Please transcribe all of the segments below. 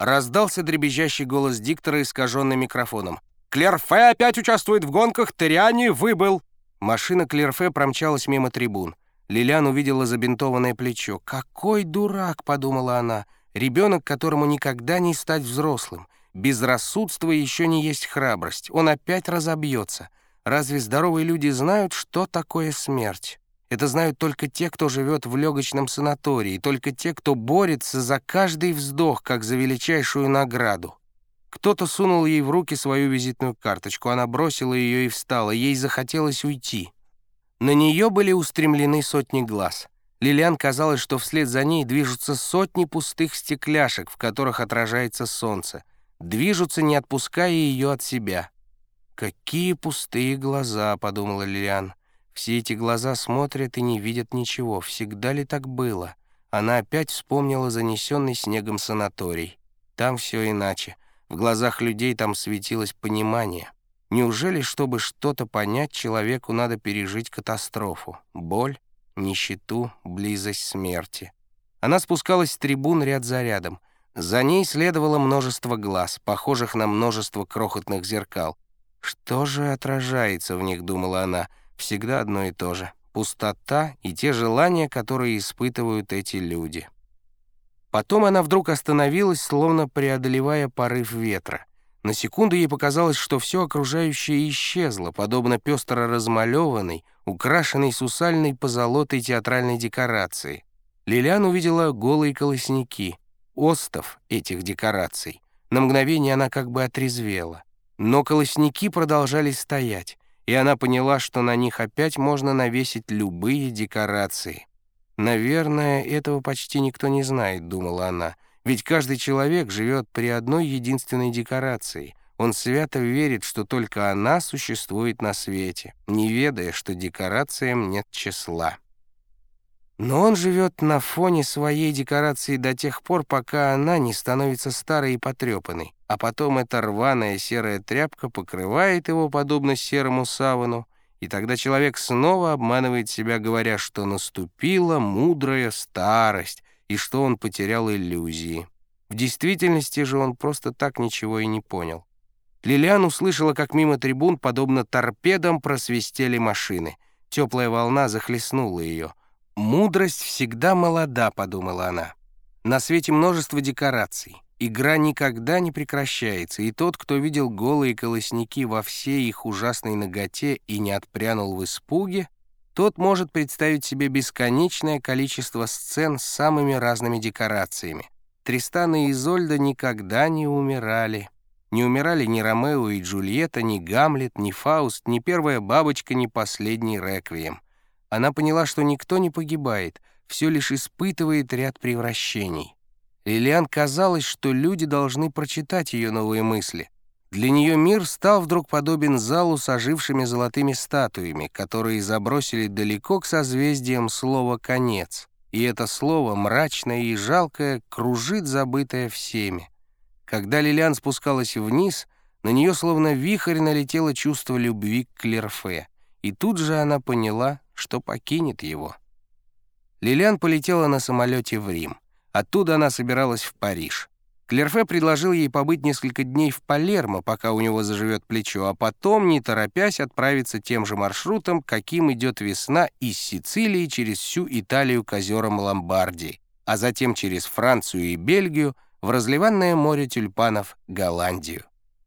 Раздался дребезжащий голос диктора, искаженный микрофоном. «Клерфе опять участвует в гонках, Териани выбыл!» Машина Клерфе промчалась мимо трибун. Лилиан увидела забинтованное плечо. «Какой дурак!» — подумала она. «Ребенок, которому никогда не стать взрослым. Безрассудство еще не есть храбрость. Он опять разобьется. Разве здоровые люди знают, что такое смерть?» Это знают только те, кто живет в легочном санатории, только те, кто борется за каждый вздох, как за величайшую награду. Кто-то сунул ей в руки свою визитную карточку, она бросила ее и встала, ей захотелось уйти. На нее были устремлены сотни глаз. Лилиан казалось, что вслед за ней движутся сотни пустых стекляшек, в которых отражается солнце. Движутся, не отпуская ее от себя. «Какие пустые глаза», — подумала Лилиан. Все эти глаза смотрят и не видят ничего. Всегда ли так было? Она опять вспомнила занесенный снегом санаторий. Там все иначе. В глазах людей там светилось понимание. Неужели, чтобы что-то понять, человеку надо пережить катастрофу? Боль, нищету, близость смерти. Она спускалась с трибун ряд за рядом. За ней следовало множество глаз, похожих на множество крохотных зеркал. «Что же отражается в них?» — думала она — всегда одно и то же. Пустота и те желания, которые испытывают эти люди. Потом она вдруг остановилась, словно преодолевая порыв ветра. На секунду ей показалось, что все окружающее исчезло, подобно пестро размалеванной, украшенной сусальной позолотой театральной декорации. Лилиан увидела голые колосники, остов этих декораций. На мгновение она как бы отрезвела. Но колосники продолжали стоять и она поняла, что на них опять можно навесить любые декорации. «Наверное, этого почти никто не знает», — думала она, «ведь каждый человек живет при одной единственной декорации. Он свято верит, что только она существует на свете, не ведая, что декорациям нет числа». Но он живет на фоне своей декорации до тех пор, пока она не становится старой и потрепанной, а потом эта рваная серая тряпка покрывает его, подобно серому савану, и тогда человек снова обманывает себя, говоря, что наступила мудрая старость и что он потерял иллюзии. В действительности же он просто так ничего и не понял. Лилиан услышала, как мимо трибун, подобно торпедам, просвистели машины. Теплая волна захлестнула ее — «Мудрость всегда молода», — подумала она. «На свете множество декораций. Игра никогда не прекращается, и тот, кто видел голые колосники во всей их ужасной ноготе и не отпрянул в испуге, тот может представить себе бесконечное количество сцен с самыми разными декорациями. Тристан и Изольда никогда не умирали. Не умирали ни Ромео и Джульетта, ни Гамлет, ни Фауст, ни первая бабочка, ни последний реквием. Она поняла, что никто не погибает, все лишь испытывает ряд превращений. Лилиан казалось, что люди должны прочитать ее новые мысли. Для нее мир стал вдруг подобен залу с ожившими золотыми статуями, которые забросили далеко к созвездиям слово «конец». И это слово, мрачное и жалкое, кружит забытое всеми. Когда Лилиан спускалась вниз, на нее словно вихрь налетело чувство любви к Клерфе. И тут же она поняла, что покинет его. Лилиан полетела на самолете в Рим. Оттуда она собиралась в Париж. Клерфе предложил ей побыть несколько дней в Палермо, пока у него заживет плечо, а потом, не торопясь, отправиться тем же маршрутом, каким идет весна из Сицилии через всю Италию к озерам Ломбардии, а затем через Францию и Бельгию в разливанное море тюльпанов Голландию.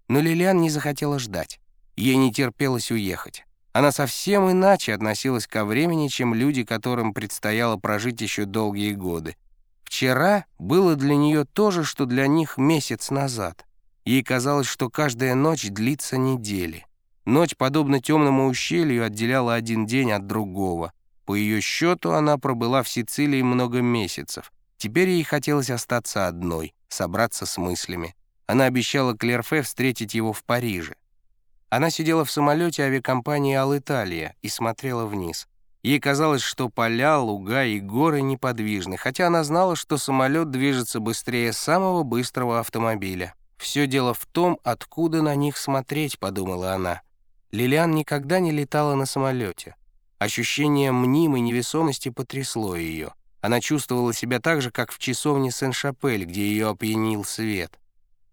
Но Лилиан не захотела ждать. Ей не терпелось уехать. Она совсем иначе относилась ко времени, чем люди, которым предстояло прожить еще долгие годы. Вчера было для нее то же, что для них месяц назад. Ей казалось, что каждая ночь длится недели. Ночь, подобно темному ущелью, отделяла один день от другого. По ее счету она пробыла в Сицилии много месяцев. Теперь ей хотелось остаться одной, собраться с мыслями. Она обещала Клерфе встретить его в Париже. Она сидела в самолете авиакомпании «Ал-Италия» и смотрела вниз. Ей казалось, что поля, луга и горы неподвижны, хотя она знала, что самолет движется быстрее самого быстрого автомобиля. «Все дело в том, откуда на них смотреть», — подумала она. Лилиан никогда не летала на самолете. Ощущение мнимой невесомости потрясло ее. Она чувствовала себя так же, как в часовне Сен-Шапель, где ее опьянил свет.